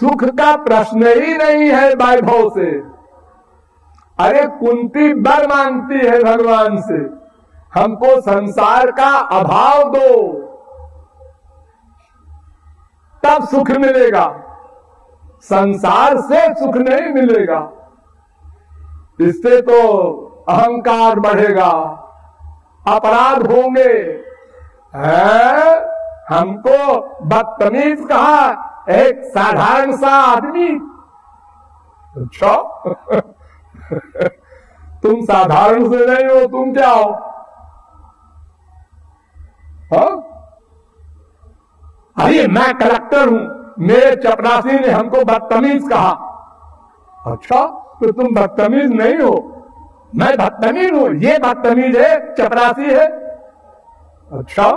सुख का प्रश्न ही नहीं है वैभव से। अरे कुंती बर मांगती है भगवान से। हमको संसार का अभाव दो। तब सुख मिलेगा। संसार से सुख नहीं मिलेगा। इससे तो अहंकार बढ़ेगा। अपराध होंगे। है? हमको बदतमीज कहा एक साधारण सा आदमी। अच्छा। तुम साधारण से नहीं हो, तुम क्या हो? हाँ? अरे, मैं कलेक्टर हूँ। मेरे चपरासी ने हमको बदतमीज कहा। अच्छा तो तुम बदतमीज नहीं हो। मैं बदतमीज हूँ, ये बदतमीज है, चपरासी है। अच्छा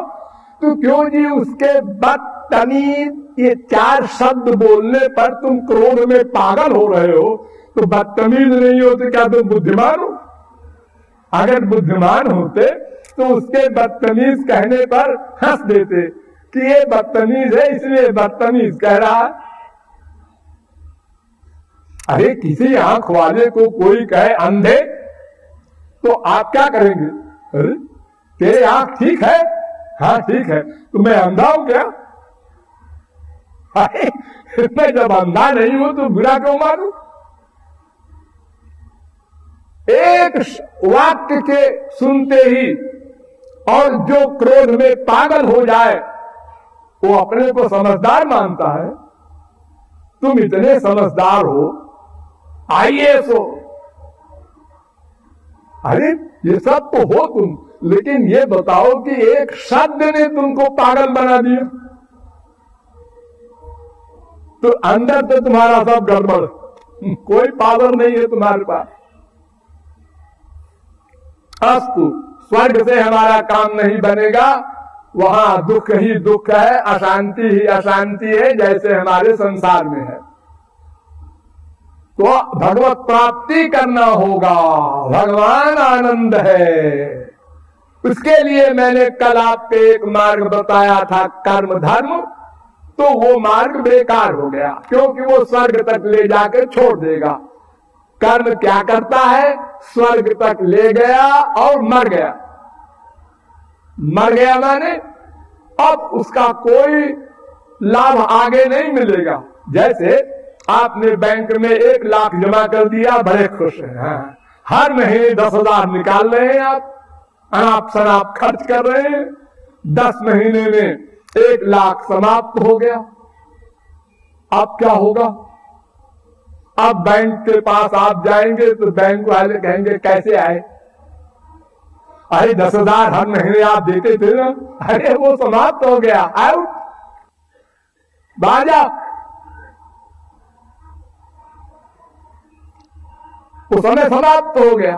तो क्यों जी उसके बदतमीज ये चार शब्द बोलने पर तुम क्रोध में पागल हो रहे हो। तो बदतमीज नहीं हो तो क्या तुम बुद्धिमान हो? अगर बुद्धिमान होते तो उसके बदतमीज कहने पर हंस देते कि ये बदतमीज है, इसलिए बदतमीज कह रहा अरे, किसी आँख वाले को कोई कहे, अंधे तो आप क्या करेंगे? अरे, तेरे आँख ठीक है? हाँ ठीक है। तो मैं अंधा हूँ क्या? मैं जब अंधा नहीं हूँ तो बुरा क्यों मारू एक वाक्य के सुनते ही, और जो क्रोध में पागल हो जाए, वो अपने को समझदार मानता है। तुम इतने समझदार हो, आइए सो। अरे, ये सब तो हो तुम, लेकिन ये बताओ कि एक शब्द ने तुमको पागल बना दिया। तो अंदर तो तुम्हारा सब गड़बड़। कोई पावर नहीं है तुम्हारे पास। अस्तु, स्वर्ग से हमारा काम नहीं बनेगा। वहाँ दुख ही दुख है, अशांति ही अशांति है, जैसे हमारे संसार में है। तो भगवत प्राप्ति करना होगा। भगवान आनंद है। उसके लिए मैंने कल आपके एक मार्ग बताया था, कर्म धर्म। तो वो मार्ग बेकार हो गया, क्योंकि वो स्वर्ग तक ले जाकर छोड़ देगा। कर्म क्या करता है? स्वर्ग तक ले गया और मर गया। मर गया माने, अब उसका कोई लाभ आगे नहीं मिलेगा। जैसे आपने बैंक में एक लाख जमा कर दिया, बड़े खुश हैं। हर महीने दस हज़ार निकाल रहे हैं आप। अनाप शनाप खर्च कर रहे हैं। दस महीने में एक लाख समाप्त हो गया। अब क्या होगा? अब बैंक के पास आप जाएँगे तो बैंक वाले कहेंगे, कैसे आए? अरे, दस हज़ार हर महीने आप देते थे ना। अरे, वो समाप्त हो गया। आउट। बाजा। वो समय समाप्त हो गया।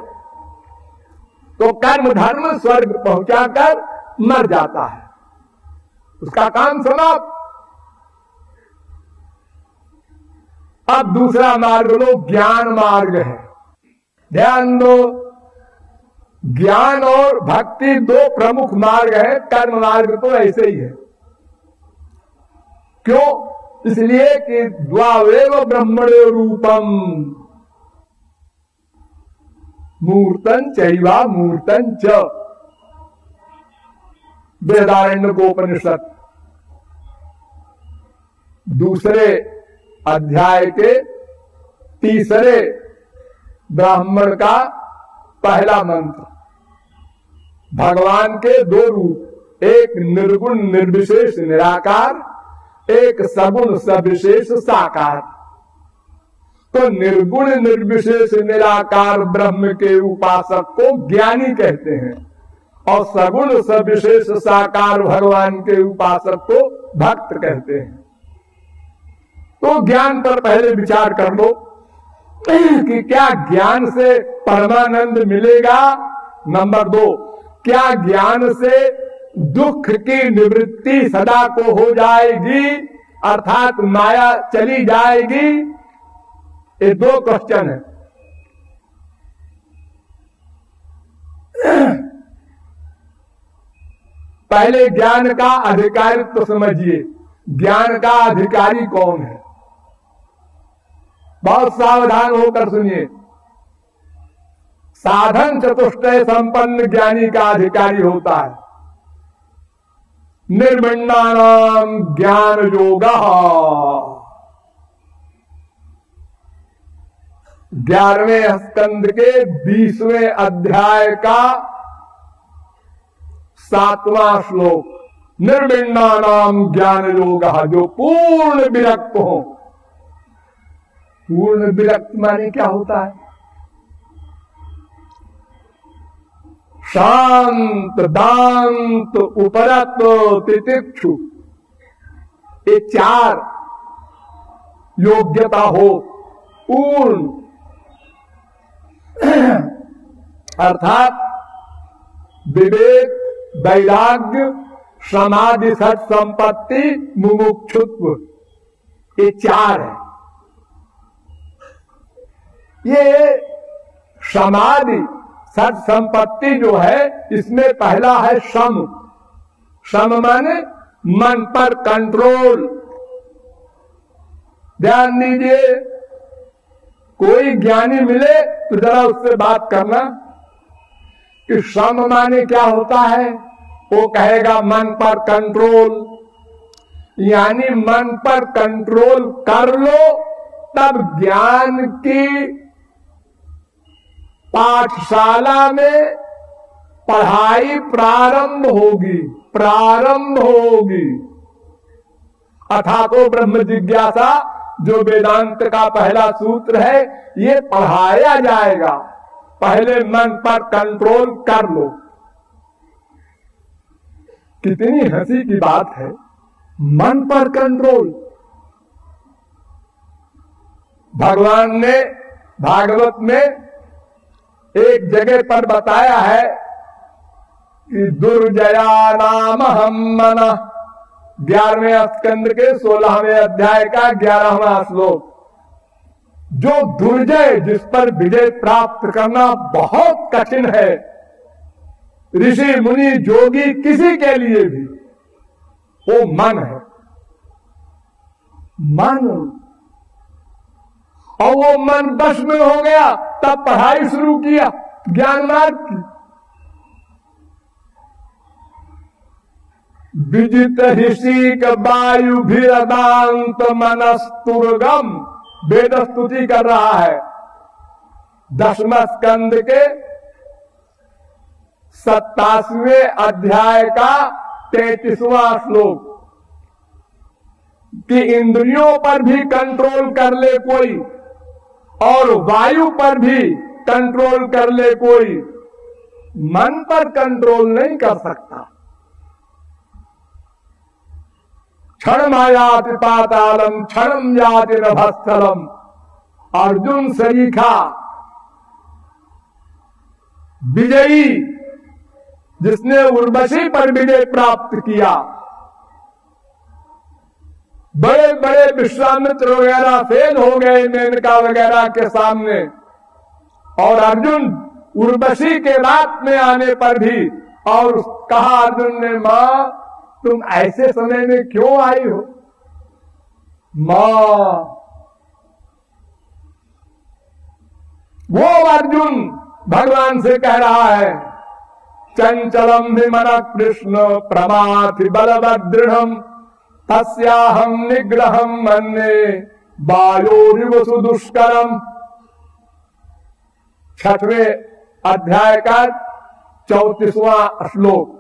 तो कर्म धर्म स्वर्ग पहुंचाकर मर जाता है। उसका काम समाप्त अब दूसरा मार्ग लो ज्ञान मार्ग है। ध्यान दो, ज्ञान और भक्ति दो प्रमुख मार्ग है, कर्म मार्ग तो ऐसे ही है। क्यों? इसलिए कि द्वावेव ब्रह्मणे रूपम। मूर्तन चैवा, मूर्तन च। वेदारण्य गोपनिषद दूसरे अध्याय के तीसरे ब्राह्मण का पहला मंत्र। भगवान के दो रूप, एक निर्गुण, निर्विशेष, निराकार, एक सगुण, सविशेष, साकार। तो निर्गुण, निर्विशेष, निराकार ब्रह्म के उपासक को ज्ञानी कहते हैं और सगुण, सविशेष, साकार भगवान के उपासक को भक्त कहते हैं। तो ज्ञान पर पहले विचार कर लो कि क्या ज्ञान से परमानंद मिलेगा? नंबर दो, क्या ज्ञान से दुख की निवृत्ति सदा को हो जाएगी? अर्थात माया चली जाएगी? ये दो क्वेश्चन है। पहले ज्ञान का अधिकारित्व तो समझिए, ज्ञान का अधिकारी कौन है? बहुत सावधान होकर सुनिए। साधन चतुष्टय संपन्न ज्ञानी का अधिकारी होता है। निर्मिण्णानाम ज्ञान योग। ग्यारहवें स्कंद के बीसवें अध्याय का सातवां श्लोक निर्विण्णा नाम ज्ञान योग, जो पूर्ण विरक्त हो। पूर्ण विरक्त माने क्या होता है? शांत, दांत उपरत तितिक्षु ये चार योग्यता हो, पूर्ण। अर्थात विवेक, वैराग्य, समाधि सत संपत्ति मुमुक्षुत्व, ये चार है। ये समाधि सत संपत्ति जो है, इसमें पहला है सम। सम माने मन पर कंट्रोल ध्यान दीजिए, कोई ज्ञानी मिले तो जरा उससे बात करना कि सम माने क्या होता है। वो कहेगा मन पर कंट्रोल यानी मन पर कंट्रोल कर लो, तब ज्ञान की पाठशाला में पढ़ाई प्रारंभ होगी प्रारंभ होगी। अथा तो ब्रह्म जिज्ञासा, जो वेदांत का पहला सूत्र है, ये पढ़ाया जाएगा। पहले मन पर कंट्रोल कर लो। कितनी हँसी की बात है। मन पर कंट्रोल। भगवान ने भागवत में एक जगह पर बताया है कि दुर्जया नाम हम मना। ग्यारहवें स्कंद के सोलहवें अध्याय का ग्यारहवा श्लोक। जो दुर्जय जिस पर विजय प्राप्त करना बहुत कठिन है, ऋषि, मुनि, जोगी किसी के लिए भी, वो मन है। मन और वो मन बस में हो गया, तब पढ़ाई शुरू किया, ज्ञान मार्ग की। विजित ऋषिक वायु भीरदांत मनस्तुर्गम, वेद स्तुति कर रहा है। दसम स्कंद के सत्तासवें अध्याय का तैतीसवा श्लोक। कि इंद्रियों पर भी कंट्रोल कर ले कोई और वायु पर भी कंट्रोल कर ले कोई। मन पर कंट्रोल नहीं कर सकता। क्षण मायाति पातालम क्षण जाति नभस्थलम। अर्जुन सरीखा विजयी, जिसने उर्वशी पर विजय प्राप्त किया बड़े बड़े विश्वामित्र वगैरह फेल हो गए मेनका वगैरह के सामने। और अर्जुन उर्वशी के रात में आने पर भी, और कहा अर्जुन ने, माँ, तुम ऐसे समय में क्यों आई हो? माँ, वो अर्जुन भगवान से कह रहा है, चंचलम भी मन कृष्ण प्रमाथि बलभदृढ़ तस्याहम निग्रह मन्ने वायोरिव सुदुष्करम छठवें अध्याय का चौतीसवा श्लोक।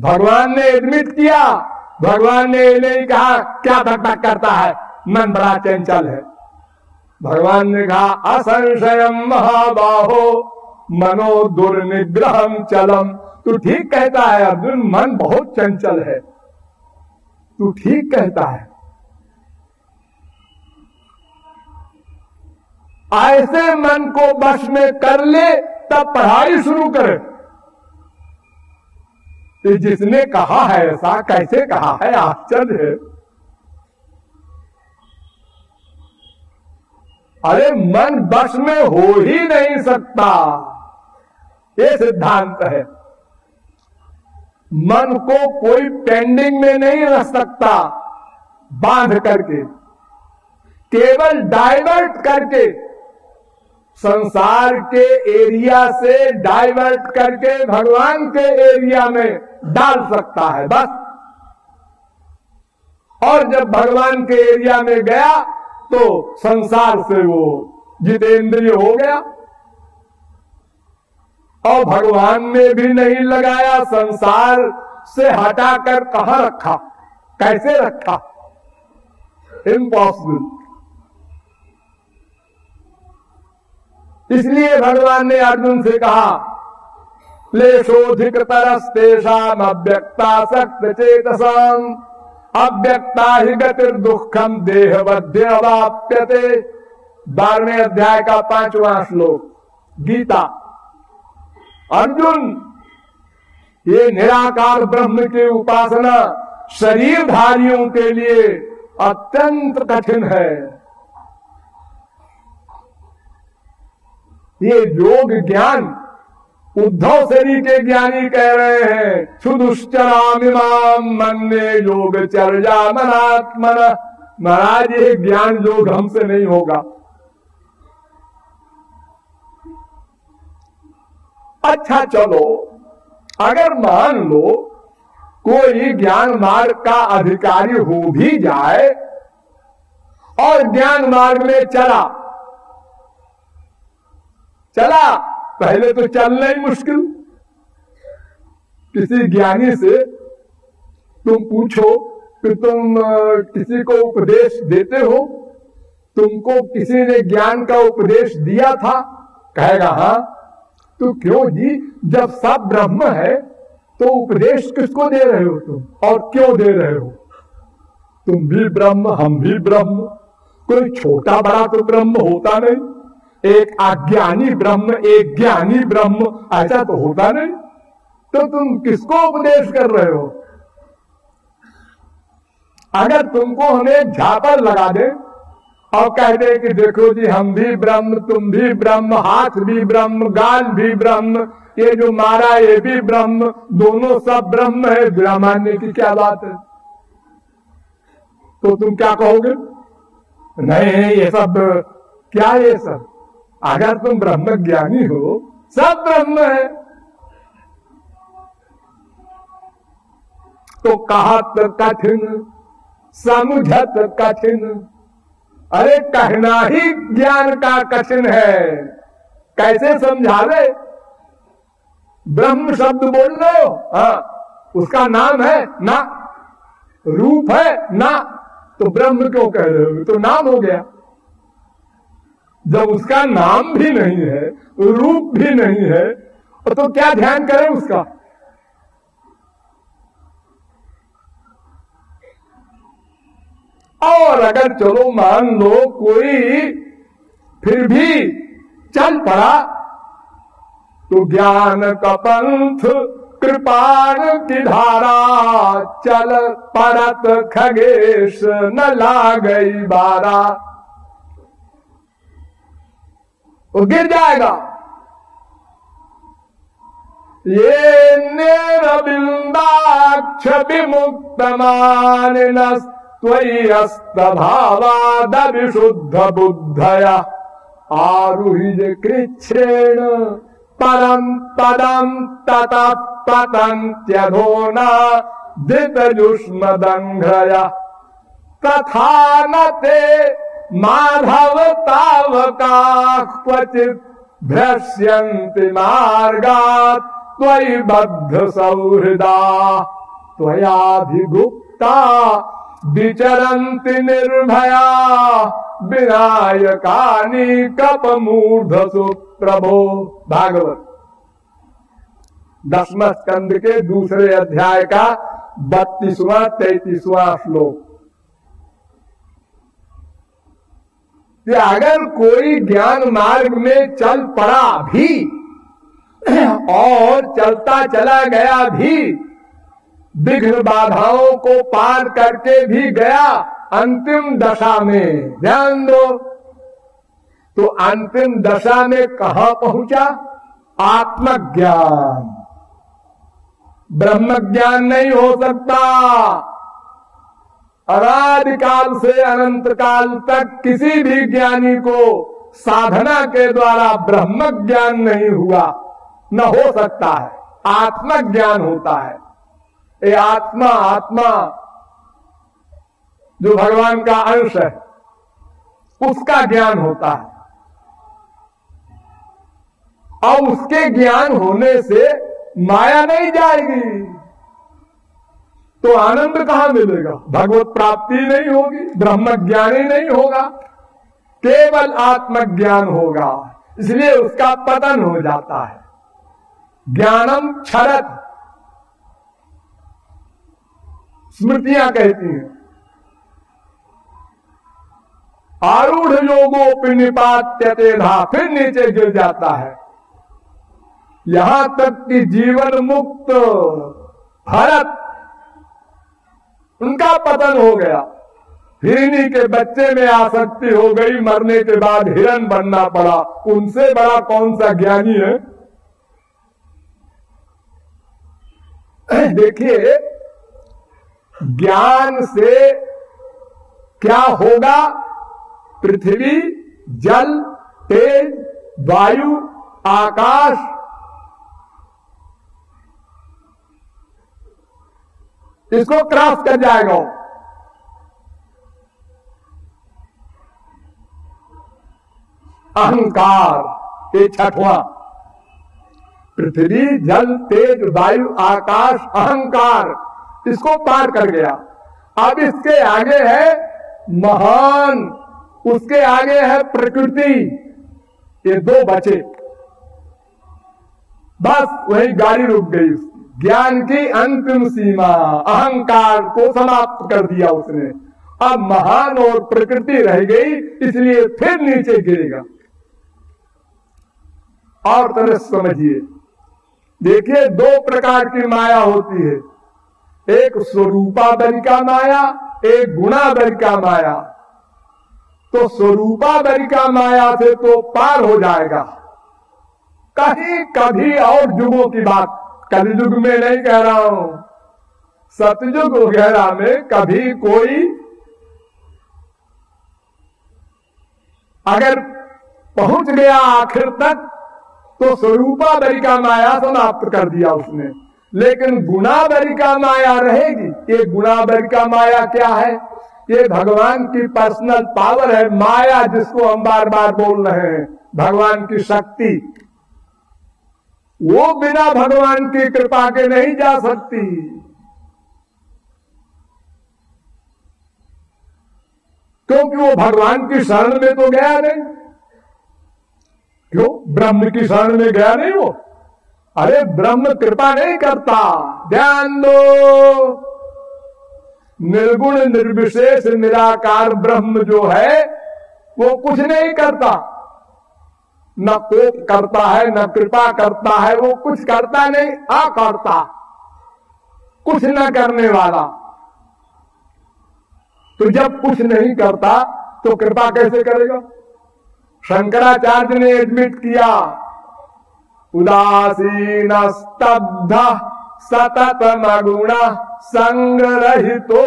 भगवान ने एडमिट किया, भगवान ने नहीं कहा, क्या धक करता है? मन बड़ा चंचल है। भगवान ने कहा असंशयम महाबाहो, मनो दुर्निग्रह चलम। तू ठीक कहता है अर्जुन मन बहुत चंचल है। तू ठीक कहता है। ऐसे मन को बस में कर ले, तब पढ़ाई शुरू करे। जिसने कहा है, ऐसा कैसे कहा है, आश्चर्य है। अरे, मन बस में हो ही नहीं सकता। ये सिद्धांत है। मन को कोई पेंडिंग में नहीं रख सकता। बाँध करके। केवल डाइवर्ट करके। संसार के एरिया से डाइवर्ट करके भगवान के एरिया में डाल सकता है, बस। और जब भगवान के एरिया में गया तो संसार से वो जितेंद्रिय हो गया। और भगवान ने भी नहीं लगाया संसार से हटाकर कहा रखा? कैसे रखा? इम्पॉसिबल इसलिए भगवान ने अर्जुन से कहा लेशोधिक तरस्तेषाम अव्यक्ता सक्त चेतसाम अव्यक्ता ही गतिर दुखम देह बद्य अवाप्यते बारहवें अध्याय का पांचवा श्लोक, गीता। अर्जुन, ये निराकार ब्रह्म की उपासना शरीरधारियों के लिए अत्यंत कठिन है। ये योग ज्ञान उद्धव शरीर के ज्ञानी कह रहे हैं क्षुदुश्चरामिमाम मन ने योग चर्या मनात्मन। महाराज, ये ज्ञान योग हमसे नहीं होगा। अच्छा चलो। अगर मान लो कोई ज्ञान मार्ग का अधिकारी हो भी जाए और ज्ञान मार्ग में चला चला, पहले तो चलना ही मुश्किल। किसी ज्ञानी से तुम पूछो कि तुम किसी को उपदेश देते हो? तुमको किसी ने ज्ञान का उपदेश दिया था? कहेगा हाँ। तो क्यों जी? जब सब ब्रह्म है तो उपदेश किसको दे रहे हो तुम? और क्यों दे रहे हो? तुम भी ब्रह्म, हम भी ब्रह्म। कोई छोटा बड़ा तो ब्रह्म होता नहीं। एक अज्ञानी ब्रह्म, एक ज्ञानी ब्रह्म, ऐसा तो होता नहीं। तो तुम किसको उपदेश कर रहे हो? अगर तुमको हमें झापर लगा दे और कह दे कि देखो जी, हम भी ब्रह्म, तुम भी ब्रह्म, हाथ भी ब्रह्म, गाल भी ब्रह्म, ये जो मारा, ये भी ब्रह्म, दोनों सब ब्रह्म है। बिना मानने की क्या बात है? तो तुम क्या कहोगे? नहीं ये सब, क्या ये सब? अगर तुम ब्रह्म ज्ञानी हो, सब ब्रह्म है। तो कहत कठिन, समझत कठिन अरे कहना ही ज्ञान का कठिन है। कैसे समझावे? ब्रह्म शब्द बोल लो। हाँ उसका नाम है ना। रूप है ना। तो ब्रह्म क्यों कह रहे हो? तो नाम हो गया। जब उसका नाम भी नहीं है, रूप भी नहीं है तो क्या ध्यान करें उसका? और अगर चलो मान लो कोई फिर भी चल पड़ा तो ज्ञान का पंथ कृपाण की धारा चल परत खगेश न ला गई बारा। वो गिर जाएगा। ये निरबिंदाक्ष विमुक्त त्वयि अस्तभावाद विशुद्ध बुद्धया आरुहिज कृच्छ्रेण परम पदम तत पतंत्यधोना धृतजुष्म दंघ्रया तथा न ते माधव तावका क्वचित भ्रश्यन्ति मार्गात् त्वयि बद्ध सौहृदा त्वयाभिगुप्ता विचरन्ति निर्भया। विनायकानि कपमूर्धसु प्रभो भागवत। दसम स्कंद के दूसरे अध्याय का बत्तीसवा, तैतीसवा श्लोक। कि अगर कोई ज्ञान मार्ग में चल पड़ा भी, और चलता चला गया भी विघ्न बाधाओं को पार करके भी गया अंतिम दशा में। ध्यान दो। तो अंतिम दशा में कहा पहुँचा? आत्मज्ञान। ब्रह्म ज्ञान नहीं हो सकता। अनादिकाल से अनंत काल तक किसी भी ज्ञानी को साधना के द्वारा ब्रह्म ज्ञान नहीं हुआ। न हो सकता है। आत्मज्ञान होता है। ये आत्मा आत्मा। जो भगवान का अंश है, उसका ज्ञान होता है। और उसके ज्ञान होने से माया नहीं जाएगी। तो आनंद कहाँ मिलेगा? भगवत प्राप्ति नहीं होगी ब्रह्म ज्ञान नहीं होगा, केवल आत्मज्ञान होगा। इसलिए उसका पतन हो जाता है। ज्ञानम क्षरत। स्मृतियाँ कहती हैं। आरूढ़ योगो निपात्यते धा, फिर नीचे गिर जाता है। यहाँ तक कि जीवन मुक्त भरत, उनका पतन हो गया। हिरणी के बच्चे में आसक्ति हो गई, मरने के बाद हिरण बनना पड़ा। उनसे बड़ा कौन सा ज्ञानी है? देखिए ज्ञान से क्या होगा? पृथ्वी, जल, तेज, वायु, आकाश। इसको क्रॉस कर जाएगा। अहंकार, ये छठवा पृथ्वी, जल, तेज, वायु, आकाश, अहंकार। इसको पार कर गया। अब इसके आगे है महान, उसके आगे है प्रकृति। ये दो बचे। बस वही गाड़ी रुक गई ज्ञान की अंतिम सीमा, अहंकार को समाप्त कर दिया उसने। अब महान और प्रकृति रह गई, इसलिए फिर नीचे गिरेगा। और तरह समझिए। देखिए, दो प्रकार की माया होती है। एक स्वरूपा का माया, एक गुणा का माया। तो स्वरूपा का माया से तो पार हो जाएगा। कहीं कभी और युगों की बात कलयुग में नहीं कह रहा हूँ। सतयुग वगैरह में कभी कोई अगर पहुँच गया आखिर तक तो स्वरूपा का माया समाप्त कर दिया उसने। लेकिन गुणाबरी का माया रहेगी। ये गुणाबरी का माया क्या है? ये भगवान की पर्सनल पावर है, माया जिसको हम बार बार बोल रहे हैं, भगवान की शक्ति। वो बिना भगवान की कृपा के नहीं जा सकती। क्योंकि वो भगवान की शरण में तो गया नहीं। क्यों? ब्रह्म की शरण में गया नहीं वो? अरे ब्रह्म कृपा नहीं करता। ध्यान दो। निर्गुण, निर्विशेष, निराकार ब्रह्म जो है, वो कुछ नहीं करता। न कोप करता है, न कृपा करता है, वो कुछ करता नहीं अकर्ता कुछ न करने वाला। तो जब कुछ नहीं करता तो कृपा कैसे करेगा? शंकराचार्य ने एडमिट किया उदासीन स्तब्ध सतत मगुण संग्रहितो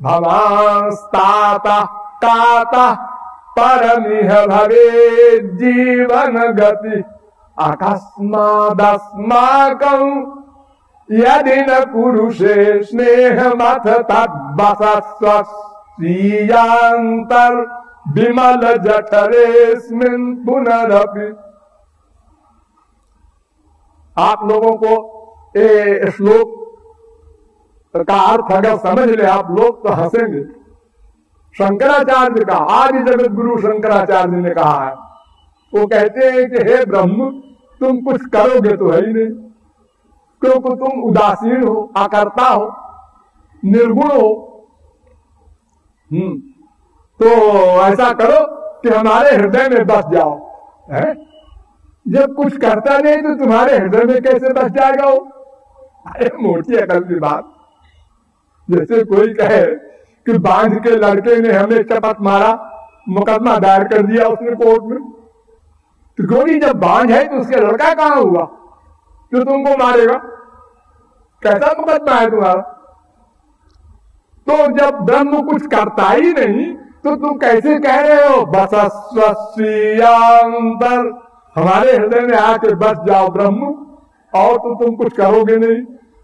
भवास्ताता काता परमिह जीवन गति अकस्मादस्माकं यदि न पुरुषे स्नेहमथ तद्वसस्वीयांतर विमल जठरेस्मिन् पुनरपि आप लोगों को ये श्लोक का अर्थ अगर समझ ले आप लोग तो हंसेंगे। शंकराचार्य का, आदि जगत गुरु शंकराचार्य ने कहा है। वो कहते हैं कि, हे ब्रह्म, तुम कुछ करोगे तो है ही नहीं। क्योंकि तुम उदासीन हो आकर्ता हो, निर्गुण हो। हम्म तो ऐसा करो कि हमारे हृदय में बस जाओ, है? जब कुछ करता नहीं तो तुम्हारे हृदय में कैसे बस जाएगा वो? अरे मोटी अकल की बात। जैसे कोई कहे कि बाँध के लड़के ने हमें चपत मारा, मुकदमा दायर कर दिया उसने कोर्ट में। तो क्योंकि जब बाँध है तो उसके लड़का कहाँ हुआ? जो तुमको मारेगा। कैसा मुकदमा है तुम्हारा? तो जब ब्रह्म कुछ करता ही नहीं तो तुम कैसे कह रहे हो? बस हमारे हृदय में आके बस जाओ ब्रह्म, और तो तुम कुछ करोगे नहीं।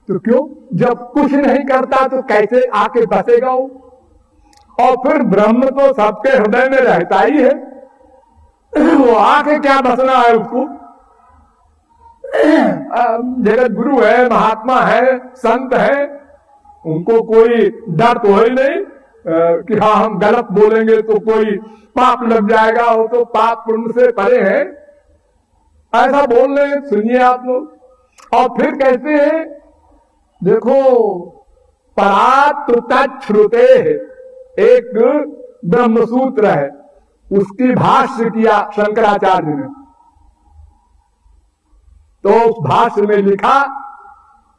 तो क्यों? जब कुछ नहीं करता तो कैसे आके बसेगा वो? और फिर ब्रह्म तो सबके हृदय में रहता ही है। वो आके क्या बसना है उसको? जगत गुरु है, महात्मा है, संत है, उनको कोई डर तो है नहीं। कि हाँ हम गलत बोलेंगे तो कोई पाप लग जाएगा, वो तो पाप पुण्य से परे है। ऐसा बोल रहे सुनिए आप लोग। और फिर कहते हैं, देखो परात श्रुते एक ब्रह्मसूत्र है। उसकी भाष्य किया शंकराचार्य ने। तो उस भाष्य में लिखा,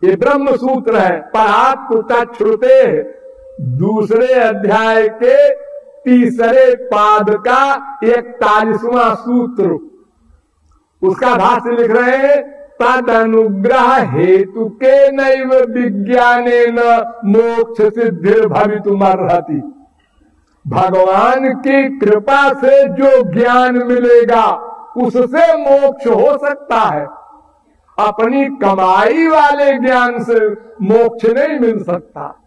ये ब्रह्म सूत्र है परात्ता श्रुते दूसरे अध्याय के तीसरे पाद का इकतालीसवां सूत्र। उसका भाष्य लिख रहे तद अनुग्रह हेतु के नैव विज्ञान मोक्ष सिद्धि भवितुमर्हति। भगवान की कृपा से जो ज्ञान मिलेगा, उससे मोक्ष हो सकता है। अपनी कमाई वाले ज्ञान से मोक्ष नहीं मिल सकता।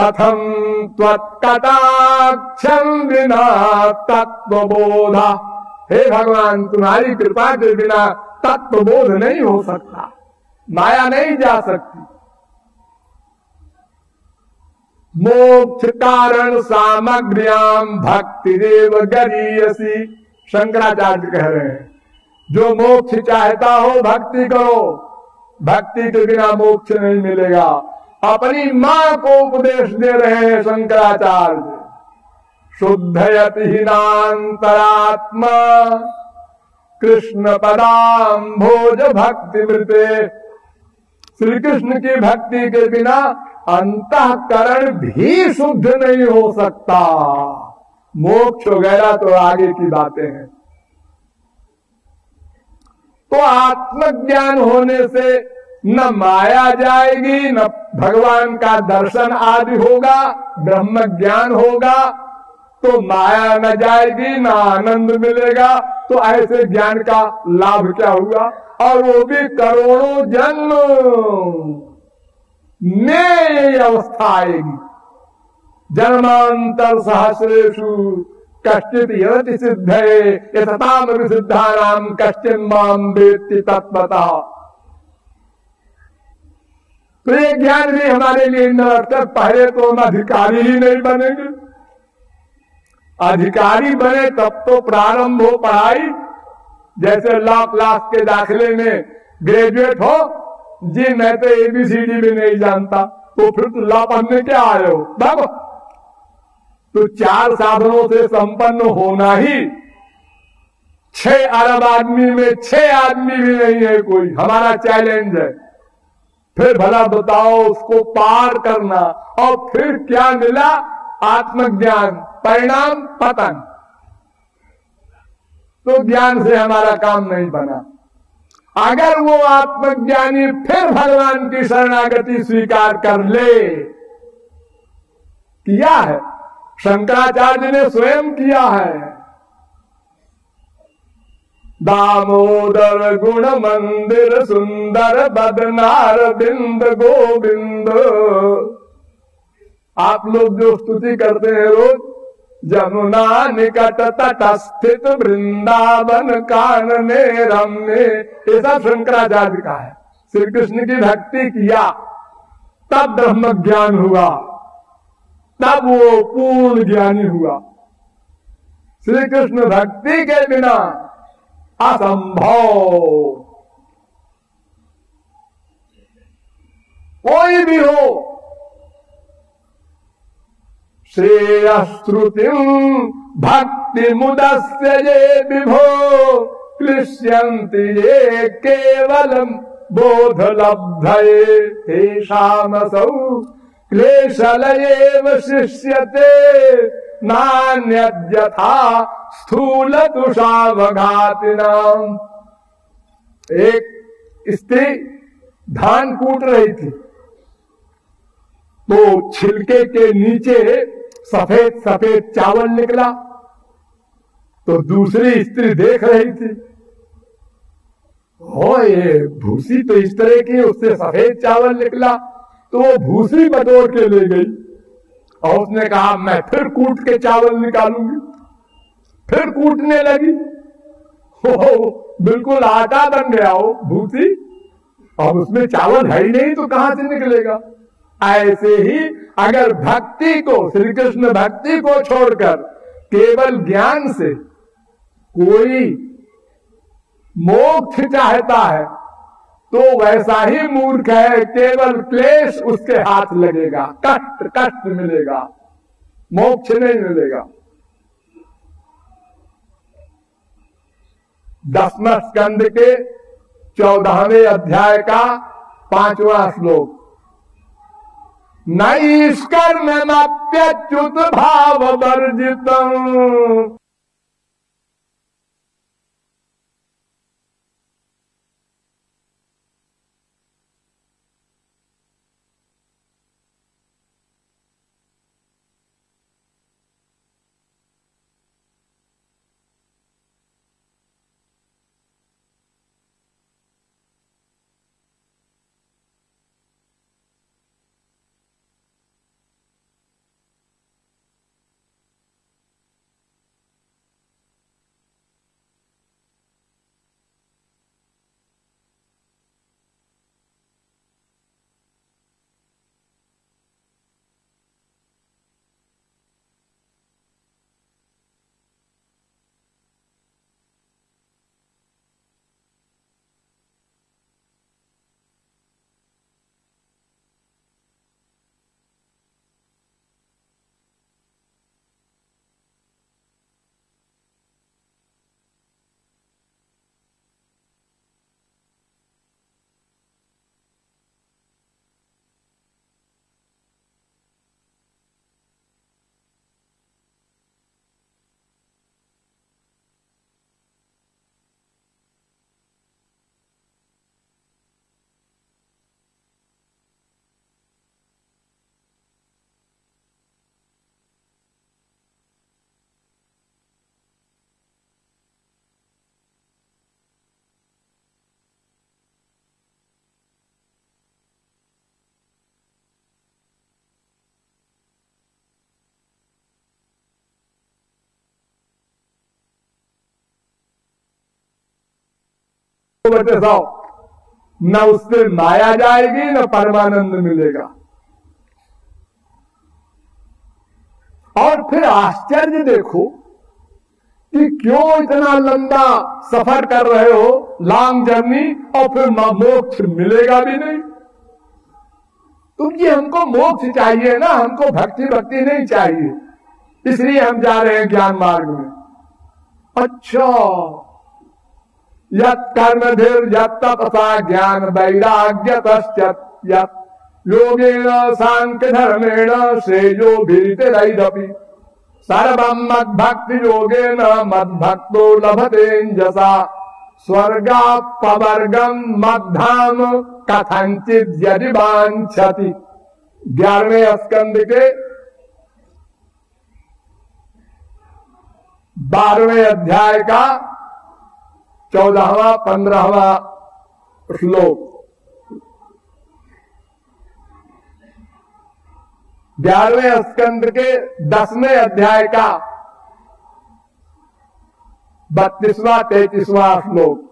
कथम त्वत्कटाक्षम बिना तत्वबोधा हे भगवान, तुम्हारी कृपा के बिना तत्वबोध नहीं हो सकता। माया नहीं जा सकती। मोक्ष कारण सामग्रियाम भक्ति देव गरीयसी। शंकराचार्य कह रहे हैं, जो मोक्ष चाहता हो, भक्ति करो। भक्ति के बिना मोक्ष नहीं मिलेगा। अपनी माँ को उपदेश दे रहे हैं शंकराचार्य। शुद्धयति हीनातरात्मा कृष्ण पदाम भोज भक्ति मृते श्री कृष्ण की भक्ति के बिना अंतकरण भी शुद्ध नहीं हो सकता। मोक्ष वगैरह तो आगे की बातें हैं। तो आत्मज्ञान होने से न माया जाएगी, न भगवान का दर्शन आदि होगा, ब्रह्म ज्ञान होगा तो माया न जाएगी, न आनंद मिलेगा। तो ऐसे ज्ञान का लाभ क्या हुआ? और वो भी करोड़ों जन्म में अवस्था आएगी जन्मांतर सहस्रेशु कश्चित सिद्ध यथताम नाम कश्चित माम वेत्ति तत्वता तो ये ज्ञान भी हमारे लिए निरर्थक पहले तो हम अधिकारी ही नहीं बनेंगे। अधिकारी बने तब तो प्रारंभ हो पढ़ाई। जैसे लॉ क्लास के दाखिले में ग्रेजुएट हो, जी, मैं तो एबीसीडी भी नहीं जानता तो फिर तो लॉ पढ़ने क्या आए हो? भागो तो चार साधनों से संपन्न होना ही छह अरब आदमी में छह आदमी भी नहीं है कोई। हमारा चैलेंज है। फिर भला बताओ उसको पार करना। और फिर क्या मिला? आत्मज्ञान, परिणाम, पतन। तो ज्ञान से हमारा काम नहीं बना। अगर वो आत्मज्ञानी फिर भगवान की शरणागति स्वीकार कर ले, किया है? शंकराचार्य ने स्वयं किया है। दामोदर गुण मंदिर सुंदर बदनार बिंद गोविंद। आप लोग जो स्तुति करते हैं रोज, जमुना निकट तट स्थित वृंदावन कानने रमने ये सब शंकराचार्य का है। श्री कृष्ण की भक्ति किया, तब ब्रह्म ज्ञान हुआ, तब वो पूर्ण ज्ञानी हुआ। श्री कृष्ण भक्ति के बिना असंभव कोई भी हो श्रेयश्रुति भक्ति मुदस्य ये विभो क्लिश्यंति ये केवल बोध लब्धये सौ क्लेशलयेव शिष्यते नान्यथा स्थूल तुषावघातिनाम एक स्त्री धान कूट रही थी तो छिलके के नीचे सफ़ेद सफ़ेद चावल निकला तो दूसरी स्त्री देख रही थी हो ये भूसी तो इस तरह की, उससे सफ़ेद चावल निकला तो वो भूसी बटोर के ले गई। और उसने कहा, मैं फिर कूट के चावल निकालूँगी। फिर कूटने लगी। हो बिल्कुल आटा बन गया हो, भूसी। अब उसमें चावल है ही नहीं तो कहाँ से निकलेगा? ऐसे ही अगर भक्ति को श्री कृष्ण भक्ति को छोड़कर केवल ज्ञान से कोई मोक्ष चाहता है तो वैसा ही मूर्ख है, केवल क्लेश उसके हाथ लगेगा। कष्ट कष्ट मिलेगा। मोक्ष नहीं मिलेगा। दसम स्कंद के चौदहवें अध्याय का पांचवा श्लोक। नैष्कर्म अप्यच्युत भाव वर्जित बटे सौ न उससे माया जाएगी, न परमानंद मिलेगा। और फिर आश्चर्य देखो कि क्यों इतना लंबा सफ़र कर रहे हो लॉन्ग जर्नी, और फिर मोक्ष मिलेगा भी नहीं। क्योंकि हमको मोक्ष चाहिए ना, हमको भक्ति भक्ति नहीं चाहिए। इसलिए हम जा रहे हैं ज्ञान मार्ग में। अच्छा। यत्कर्मभिर्यत्तपसा ज्ञान वैराग्य योगेन सांख्य धर्मेण श्रेयो भीतिरैदपि सर्वं मद्भक्ति लभतेजसा स्वर्गापवर्गम मद्धाम कथंचित यदि वांछति ग्यारहवें स्कंद के बारहवें अध्याय का चौदहवा पंद्रहवा श्लोक। ग्यारहवें स्कंद के दसवें अध्याय का बत्तीसवा तैतीसवा श्लोक।